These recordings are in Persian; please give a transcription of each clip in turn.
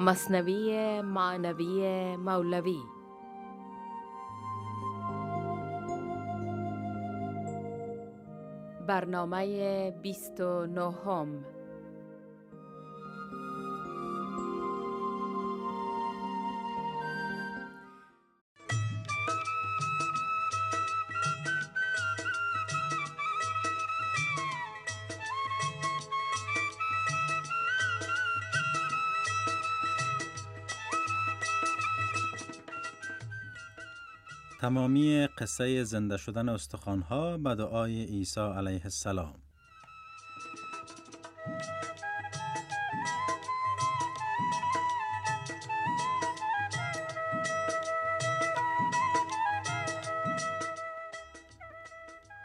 مصنوی معنوی مولوی. برنامه 29 هم تمامی قصه زنده شدن استخوانها به دعای عیسی علیه السلام.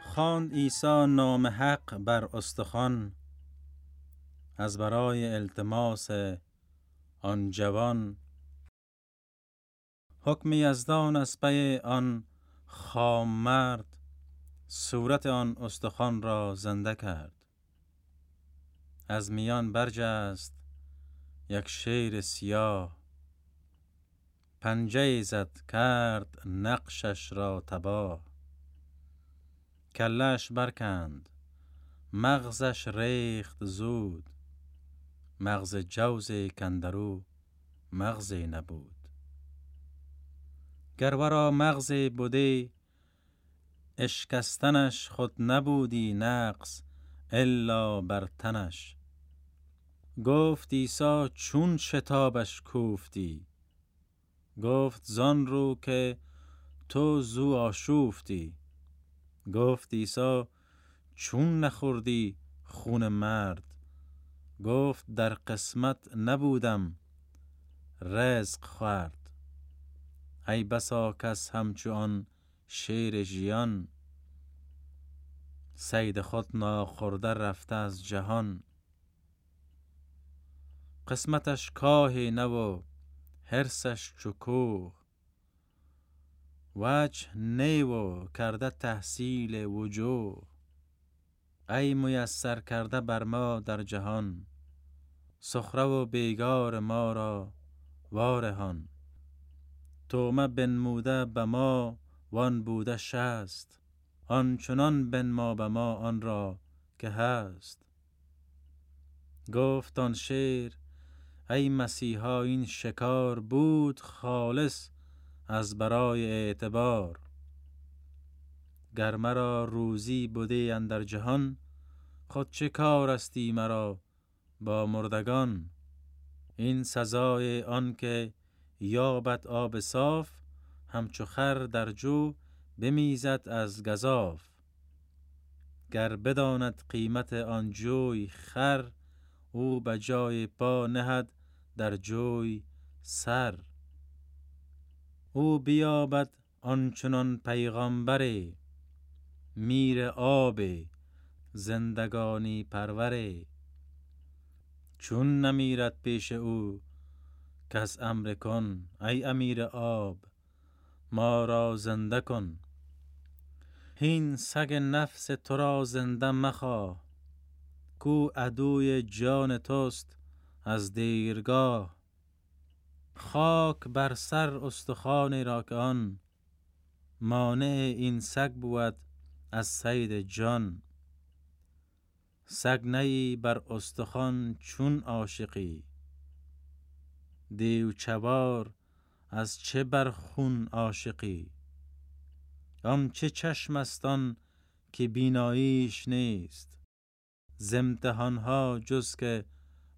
خواند عیسی نام حق بر استخوان از برای التماس آن جوان حکم یزدان از پی آن خام مرد صورت آن استخوان را زنده کرد. از میان برجست یک شیر سیاه. پنجه زد کرد نقشش را تباه. کلش برکند مغزش ریخت زود. مغز جوز کندرو مغزی نبود. گر ورا مغز بوده اشکستنش خود نبودی نقص الا بر تنش. گفت عیسی چون شتابش کوفتی؟ گفت زان رو که تو زو آشوفتی. گفت عیسی چون نخوردی خون مرد؟ گفت در قسمت نبودم رزق خورد. ای بسا کس همچون شیر ژیان. سید خود ناخورده رفته از جهان. قسمتش کاهی نو هرسش چکوه وجه نیو کرده تحصیل وجوه. ای میسر کرده بر ما در جهان. سخره و بیگار ما را وارهان. تومه بنموده به ما وان بوده شست. آنچنان بنما به ما آن را که هست. گفت آن شیر ای مسیحا این شکار بود خالص از برای اعتبار. گر مرا روزی بوده اندر جهان خود چه کار استی مرا با مردگان؟ این سزای آن که یابد آب صاف همچو خر در جو بمیزد از گذاف گر بداند قیمت آن جوی خر او به جای پا نهد در جوی سر. او بیابد آنچنان پیغامبره میر آب زندگانی پروره چون نمیرد پیش او کس امر کن ای امیر آب ما را زنده کن. هین سگ نفس تو را زنده مخواه کو عدوی جان توست از دیرگاه. خاک بر سر استخوانی را که آن مانع این سگ بود از سید جان. سگ نی بر استخوان چون عاشقی. دیو چوار از چه بر خون عاشقی؟ آن چه چشم استان که بیناییش نیست؟ زمتحان ها جز که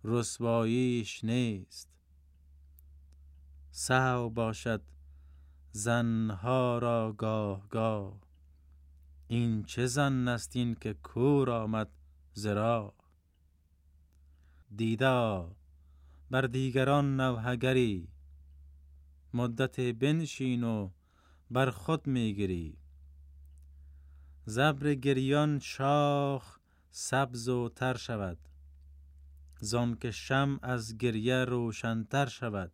رسواییش نیست؟ سهو باشد زنها را گاه گاه این چه زن است این که کور آمد زرا دیده بر دیگران نوحگری مدت بنشین و بر خود می‌گیری. زبر گریان شاخ سبز و تر شود. زان که شم از گریه روشنتر شود.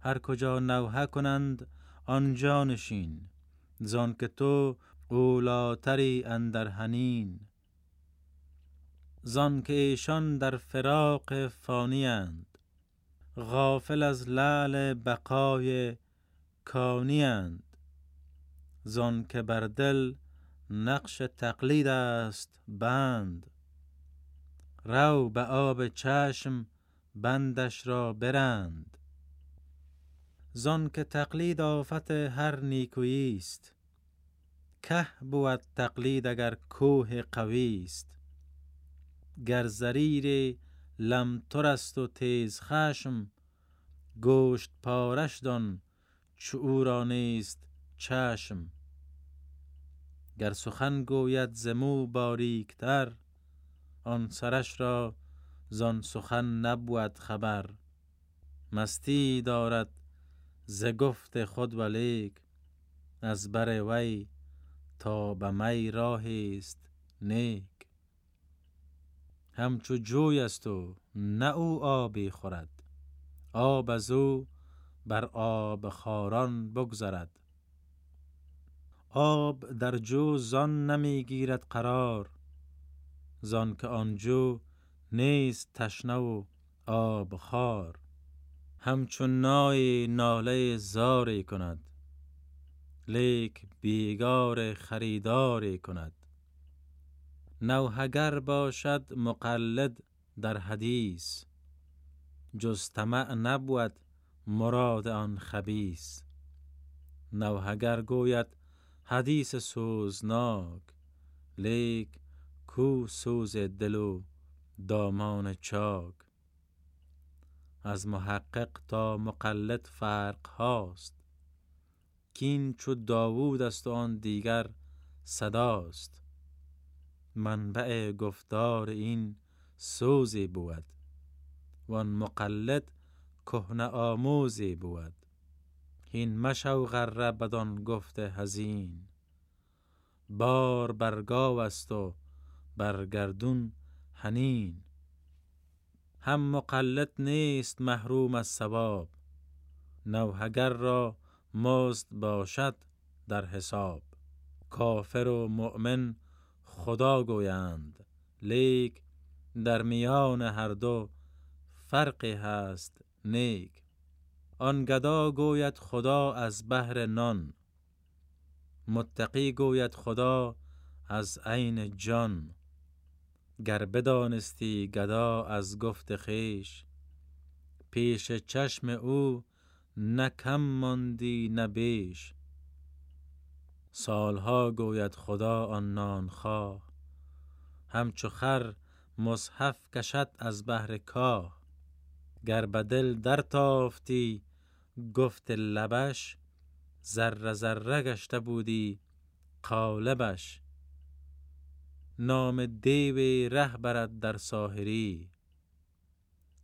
هر کجا نوحه کنند آنجا نشین. زان که تو اولاتری اندر حنین. زان که ایشان در فراق فانی اند. غافل از لعل بقای کانیند زان که بر دل نقش تقلید است بند. رو به آب چشم بندش را برند. زان که تقلید آفت هر نیکویی است. که بود تقلید اگر کوه قوی است. گر زریر لمتر است و تیز خشم گوشت پارش دان چو او را نیست چشم. گر سخن گوید زمو باریکتر آن سرش را زان سخن نبود خبر. مستی دارد ز گفت خود ولیک از بر وی تا به می راهی است نیک. همچو جوی است و نه او آبی خورد. آب از او بر آب خاران بگذرد. آب در جو زان نمی گیرد قرار زان که آن جو نیست تشنه و آب خار. همچون نای ناله زاری کند لیک بیگار خریداری کند. نوحگر باشد مقلد در حدیث جز طمع نبود مراد آن خبیث. نوحگر گوید حدیث سوزناک لیک کو سوز دل و دامان چاک. از محقق تا مقلد فرق هاست کین چو داوود است و آن دیگر صداست. منبع گفتار این سوزی بود. وان مقلد کهنه آموزی بود. هین مشو غره بدان گفت حزین. بار بر گاو است و بر گردون حنین. هم مقلد نیست محروم از ثواب نوحگر را مزد باشد در حساب. کافر و مؤمن خدا گویند لیک در میان هر دو فرقی هست نیک. آن گدا گوید خدا از بهر نان متقی گوید خدا از عین جان. گر بدانستی گدا از گفت خویش پیش چشم او نه کم ماندی نه بیش. سالها گوید خدا آن نانخواه همچو خر مصحف کشد از بهر کاه. گر به دل درتافتی گفت لبش ذره ذره گشته بودی قالبش. نام دیو ره برد در ساحری.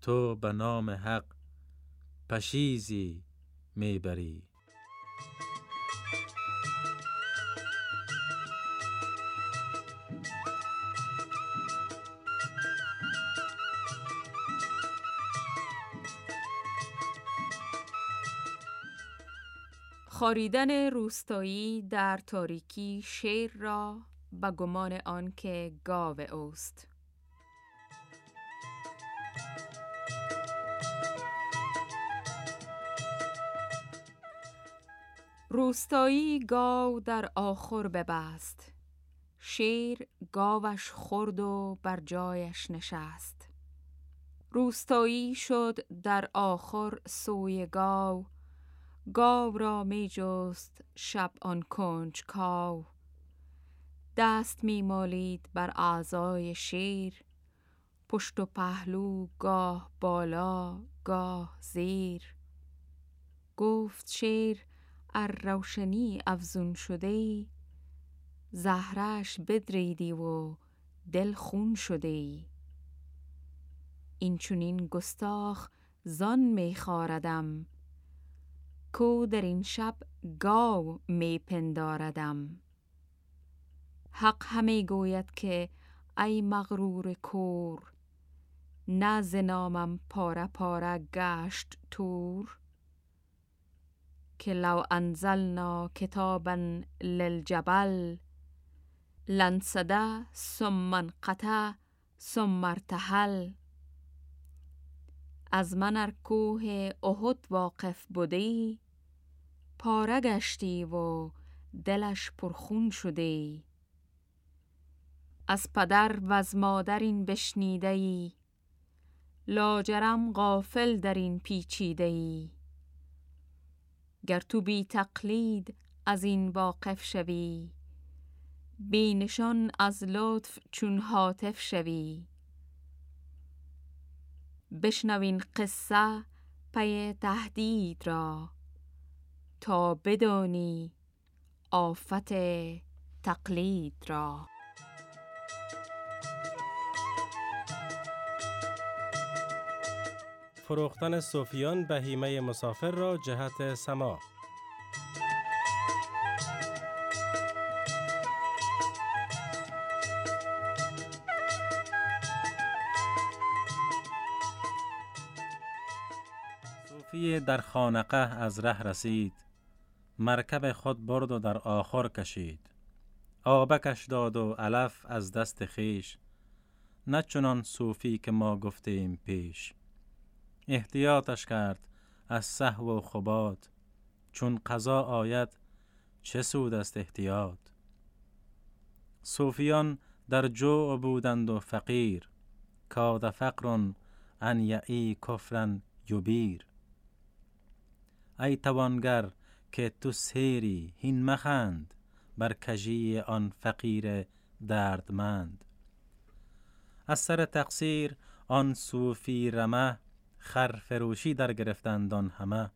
تو به نام حق پشیزی می خاریدن روستایی در تاریکی شیر را به گمان آنکه گاو اوست. روستایی گاو در آخر ببست. شیر گاوش خورد و بر جایش نشست. روستایی شد در آخر سوی گاو گاو را می جست شب آن کنج کاو. دست می مالید بر اعضای شیر. پشت و پهلو گاه بالا گاه زیر. گفت شیر ار روشنی افزون شده ای. زهرش بدریدی و دل خون شده ای. این چونین گستاخ زان می خاردم کو در این شب گاو می پنداردم. حق همی گوید که ای مغرور کور نه نامم پاره پاره گشت تور. که لو انزلنا کتابا للجبل لانسده ثم انقطع ثم ارتحل. از من کوه احد واقف بودی؟ پاره گشتی و دلش پرخون شدی. از پدر و از مادر این بشنیده ای لاجرم غافل در این پیچیده ای گر تو بی تقلید از این واقف شوی بی نشان از لطف چون هاتف شوی. بشنوین قصه پی تهدید را تا بدانی آفت تقلید را. فروختن صوفیان بهیمه مسافر را جهت سما. صوفی در خانقه از ره رسید. مرکب خود برد و در آخر کشید. آبکش داد و علف از دست خیش نه چنان صوفی که ما گفتیم پیش. احتیاطش کرد از صحو و خبات. چون قضا آید چه سود است احتیاط؟ صوفیان در جوع بودند و فقیر. کاد فقر ان یعی کفرن یبیر. ای توانگر که تو سیری هین مخند بر کجی آن فقیر دردمند. از سر تقصیر آن صوفی رمه خر فروشی در گرفتند آن همه.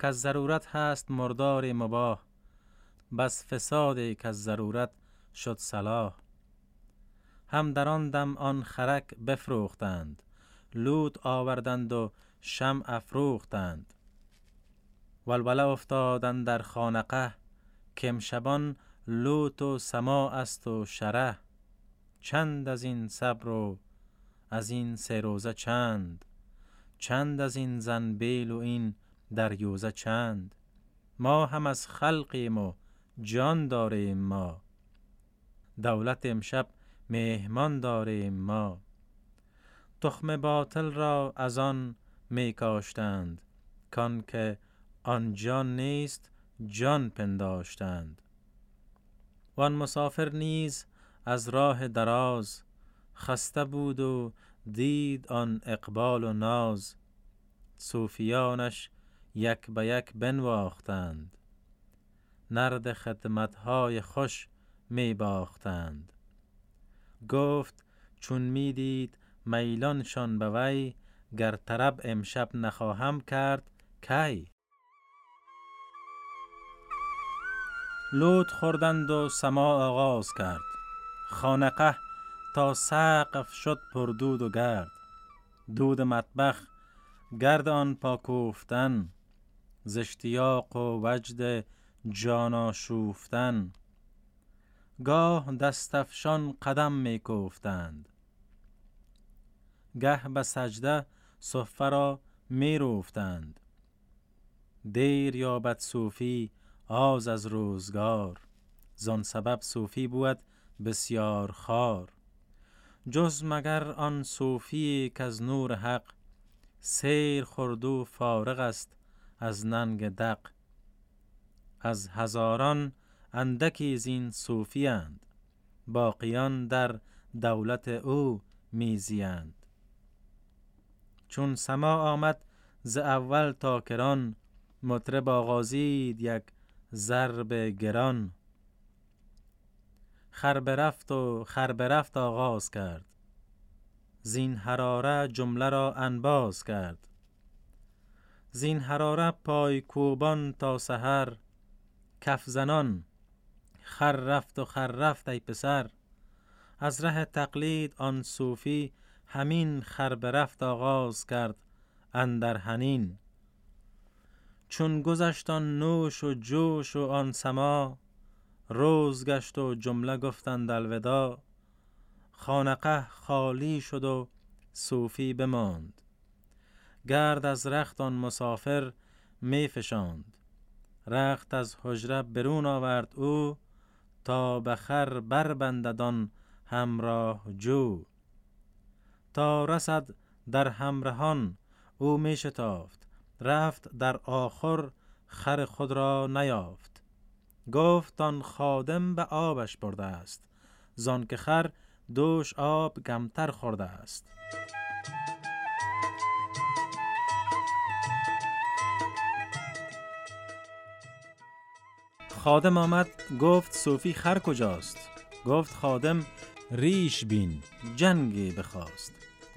که ضرورت هست مردار مباه بس فسادی که ضرورت شد صلاح. هم در آن دم آن خرک بفروختند لوت آوردند و شم افروختند. ولوله افتادند در خانقه که شبان لوت و سما است و شره. چند از این صبر و از این سه روزه چند؟ چند از این زنبیل و این دریوزه چند؟ ما هم از خلقیم و جان داریم ما. دولت امشب مهمان داریم ما. تخم باطل را از آن می کاشتند کان که آن جان نیست جان پنداشتند. وان مسافر نیز از راه دراز خسته بود و دید آن اقبال و ناز. صوفیانش یک به یک بنواختند. نرد خدمتهای خوش می باختند. گفت چون می دید میلانشان به وی گر طرب امشب نخواهم کرد کی؟ لوت خوردند و سما آغاز کرد. خانقه تا سقف شد پر دود و گرد. دود مطبخ گرد آن پاکوفتن زشتیاق و وجد جانا شوفتن گاه دستفشان قدم می کوفتند. گه به سجده صفه را می روفتند. دیر یابد صوفی آز از روزگار زان سبب صوفی بود بسیار خار. جز مگر آن صوفی که از نور حق سیر خورد و فارغ است از ننگ دق. از هزاران اندکی زین صوفی اند باقیان در دولت او میزیند چون سما آمد ز اول تا کران مطرب آغازید یک ضرب گران. خر برفت و خر برفت آغاز کرد. زین حراره جمله را انباز کرد. زین حراره پای کوبان تا سحر. کف زنان. خر رفت و خر رفت ای پسر. از ره تقلید آن صوفی همین خر برفت آغاز کرد اندر هنین چون گذشت آن نوش و جوش و آن سما روز گشت و جمله گفتند الودا خانقه خالی شد و صوفی بماند. گرد از رخت آن مسافر می فشاند. رخت از حجره برون آورد او تا بخر بربنددان همراه جو. تا رسد در همرهان او می شتافت. رفت در آخر خر خود را نیافت. گفت آن خادم به آبش برده است زان که خر دوش آب گمتر خورده است. خادم آمد گفت صوفی خر کجاست؟ گفت خادم ریش بین جنگی بخواست.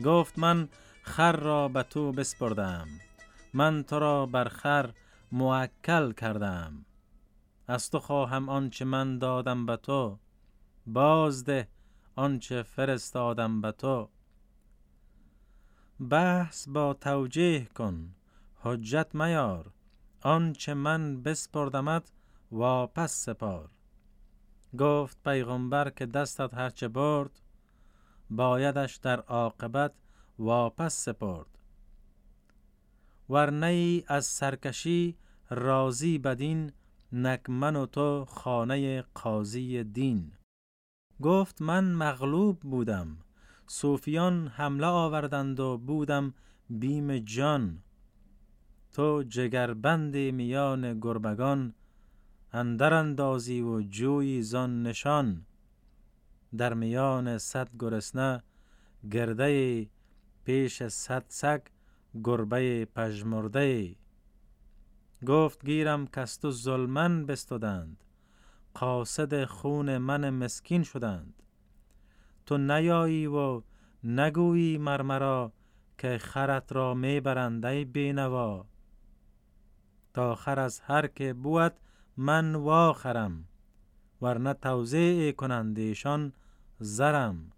گفت من خر را به تو بسپردم. من تو را بر خر موکل کردم. از تو خواهم آنچه من دادم به تو. بازده آنچه فرستادم به تو. بحث با توجیه کن حجت میار. آنچه من بسپردمت واپس سپار. گفت پیغمبر که دستت هرچه برد بایدش در عاقبت واپس سپرد. ورنه از سرکشی راضی بدین نکمن و تو خانه قاضی دین. گفت من مغلوب بودم صوفیان حمله آوردند و بودم بیم جان. تو جگربند میان گربگان اندر اندازی و جوی زان نشان. در میان صد گرسنه گرده پیش صد سگ گربه پژمرده گفت گیرم کست و ظلمن بستودند قاصد خون من مسکین شدند. تو نیایی و نگویی مرمرا که خرت را می‌برند ای بینوا. تا خر از هر که بود من واخرم ورنه توضیع کنند ایشان زرم.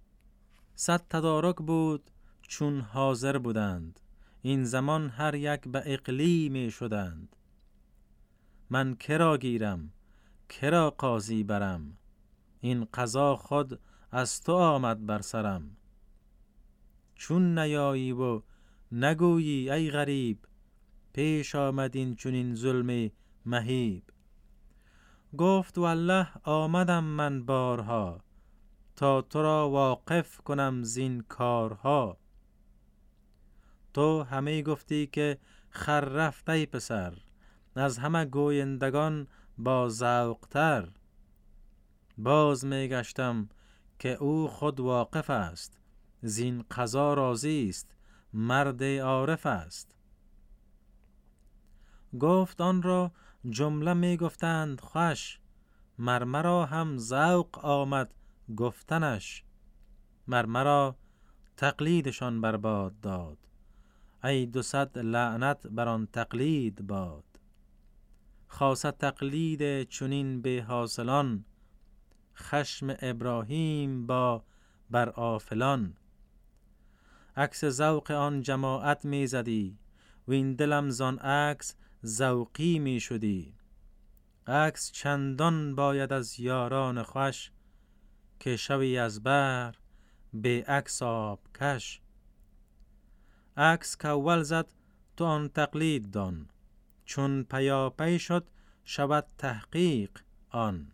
صد تدارک بود چون حاضر بودند. این زمان هر یک به اقلیمی شدند. من کرا گیرم؟ کرا قاضی برم؟ این قضا خود از تو آمد بر سرم. چون نیایی و نگویی ای غریب پیش چون این ظلم مهیب. گفت والله آمدم من بارها تا تو را واقف کنم زین کارها. تو همه گفتی که خر رفت ای پسر از همه گویندگان با ذوقتر. باز می گشتم که او خود واقف است زین قضا راضی است مرد عارف است. گفت آن را جمله می گفتند خوش مرمرا هم ذوق آمد گفتنش. مرمرا تقلیدشان برباد داد. ای دو صد لعنت بر آن تقلید باد. خاصه تقلید چنین به حاصلان خشم ابراهیم با بر آفلان. عکس ذوق آن جماعت می زدی و این دلم زان عکس ذوقی می شدی. عکس چندان باید از یاران خوش که شوی از بر به عکس آب کش. عکس که اول زد تو آن تقلید دان. چون پیاپی شد شود تحقیق آن.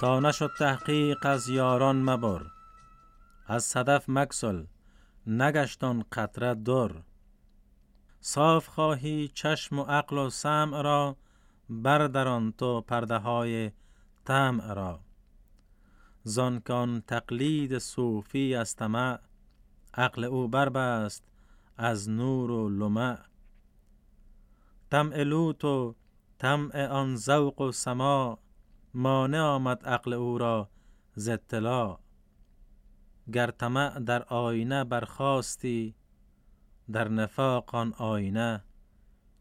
تا نشد تحقیق از یاران مبر. از صدف مکسل نگشتان قطره در. صاف خواهی چشم و عقل و سمع را بردران تو پرده های طمع را. زانکان تقلید صوفی از طمع عقل او بربست از نور و لمع. طمع لوت و طمع آن ذوق و سما مانع آمد عقل او را ز اطلاع. گر طمع در آینه برخاستی در نفاق آن آینه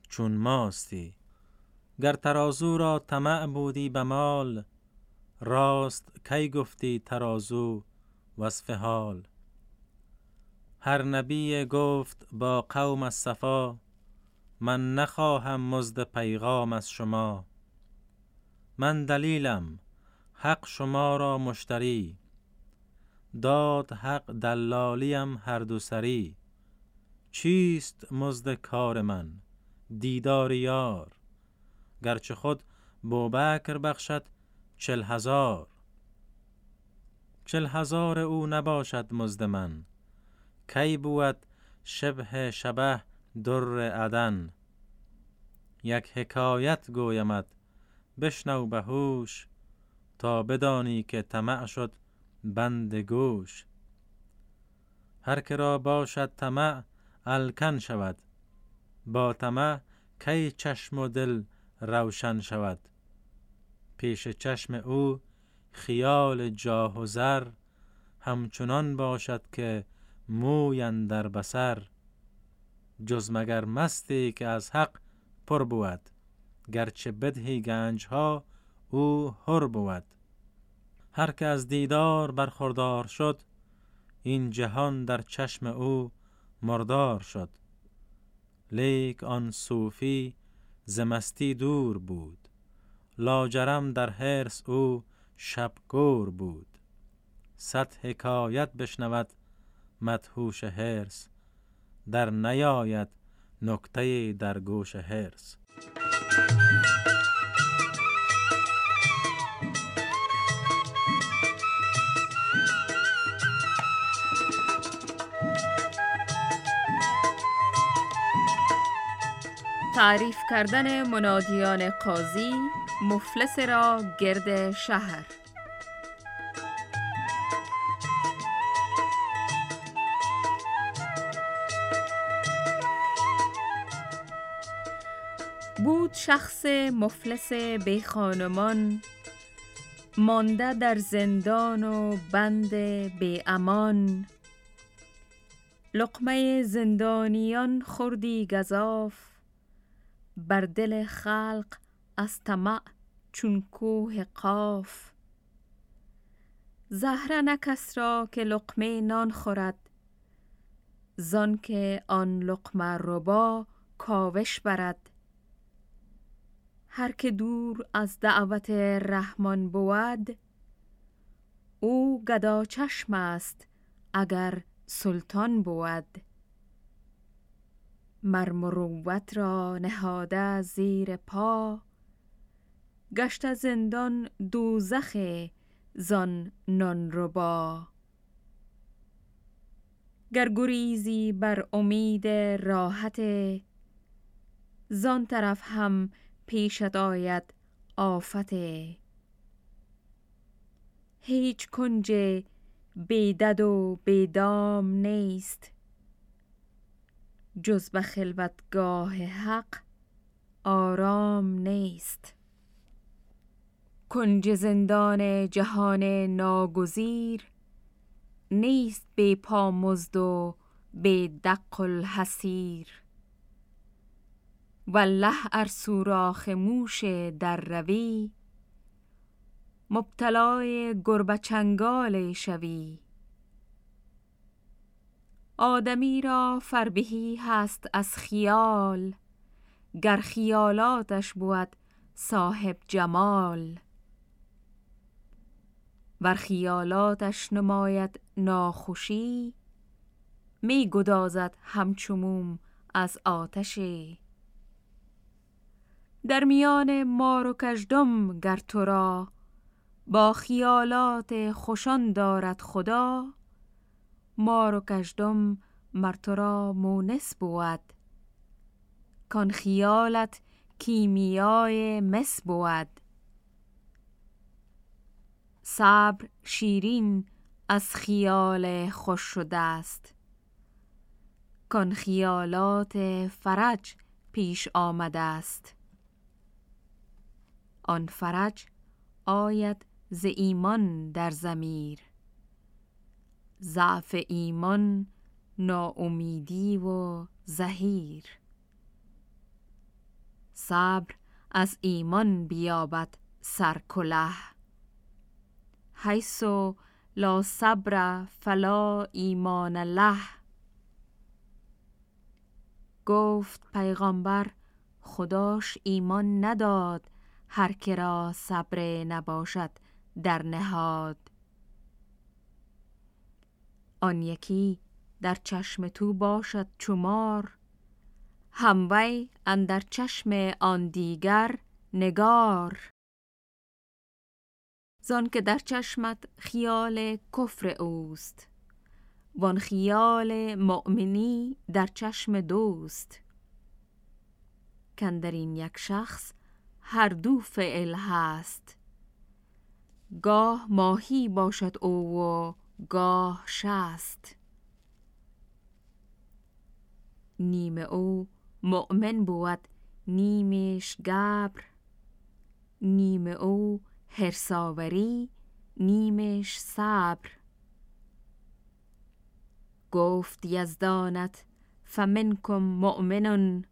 چون ماستی. گر ترازو را طمع بودی به مال راست کی گفتی ترازو وصف حال؟ هر نبی گفت با قوم از صفا من نخواهم مزد پیغام از شما. من دلیلم حق شما را مشتری. داد حق دلالیم هر دو سری. چیست مزد کار من دیدار یار؟ گرچه خود بوبکر بخشد چل هزار. چل هزار او نباشد مزد من. کی بود شبه شبه در عدن؟ یک حکایت گویمت بشنو به هوش تا بدانی که طمع شد بند گوش. هر که را باشد طمع الکن شود. با طمع کی چشم و دل روشن شود؟ پیش چشم او خیال جاه و زر همچنان باشد که موی در بسر جز مگر مستی که از حق پر بود گرچه بدهی گنج ها او هر بود. هر که از دیدار برخوردار شد این جهان در چشم او مردار شد. لیک آن صوفی زمستی دور بود. لاجرم در حرس او شبگور بود. صد حکایت بشنود مدهوش هرس در نیاید نکته در گوش هرس تعریف کردن منادیان قاضی مفلس را گرد شهر. بود شخص مفلس بی خانمان مانده در زندان و بند بی امان. لقمه زندانیان خوردی گذاف بر دل خلق از طمع چون کوه قاف. زهره نکس را که لقمه نان خورد. زان که آن لقمه ربا کاوش برد. هر که دور از دعوت رحمان بود او گدا چشم است اگر سلطان بود. مرمروت را نهاده زیر پا گشت زندان دوزخ زان نان ربا گر گریزی بر امید راحت زان طرف هم پیشت آید آفت. هیچ کنج بیدد و بیدام نیست جز به خلوتگاه حق آرام نیست. کنج زندان جهان ناگزیر نیست بی پامزد و بی دق الحسیر والله ار سوراخ موش در روی مبتلای گربه چنگال شوی. آدمی را فربهی هست از خیال گر خیالاتش بود صاحب جمال. ور خیالاتش نماید ناخوشی می گدازد همچموم از آتشی. در میان مار و کژدم گر تو را با خیالات خوشان دارد خدا مار و کژدم مر تو را مونس بود. کان خیالت کیمیای مس بود. صبر شیرین از خیال خوش شده است. کان خیالات فرج پیش آمده است. آن فرج آید ز ایمان در زمیر ضعف ایمان ناامیدی و زهیر. صبر از ایمان بیابد سرکله حیث لا صبر فلا ایمان له. گفت پیغامبر خداش ایمان نداد هر که را صبر نباشد در نهاد. آن یکی در چشم تو باشد چمار هموی اندر چشم آن دیگر نگار. زان که در چشمت خیال کفر اوست. وان خیال مؤمنی در چشم دوست. کن در این یک شخص هر دو فعل هست. گاه ماهی باشد او و گاه شست. نیم او مؤمن بود نیمش گبر. نیم او هرساوری نیمش صبر. گفت یزدانت فمنکم مؤمنون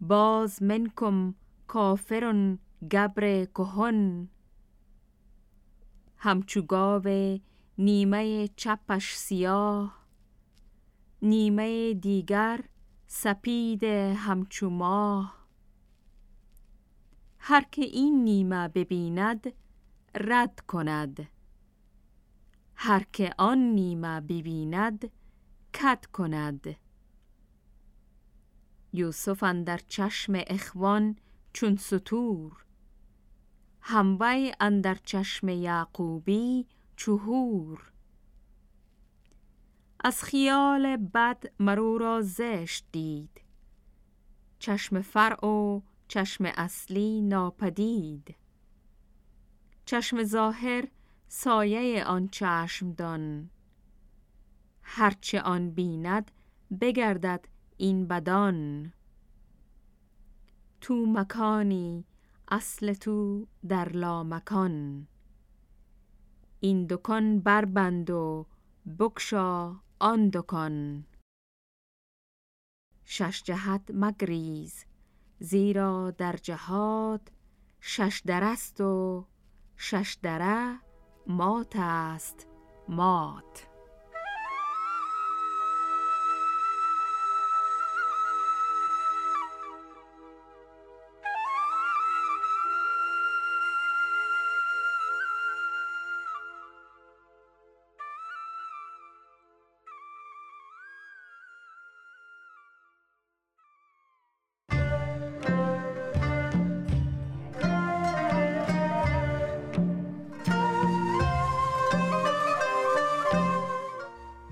باز منکم کافرون گبر کهن. همچو گاو نیمه چپش سیاه نیمه دیگر سپید همچو ماه. هر که این نیمه ببیند رد کند. هر که آن نیمه ببیند کد کند. یوسف اندر چشم اخوان چون سطور هموی اندر چشم یعقوبی چهور. از خیال بد مرو را زشت دید. چشم فرع و چشم اصلی ناپدید. چشم ظاهر سایه آن چشم دان. هرچه آن بیند بگردد این بدان. تو مکانی اصل تو در لا مکان این دکان بربند و بکشا آن دکان. شش جهت مگریز. زیرا در جهات شش درست و شش دره مات است مات.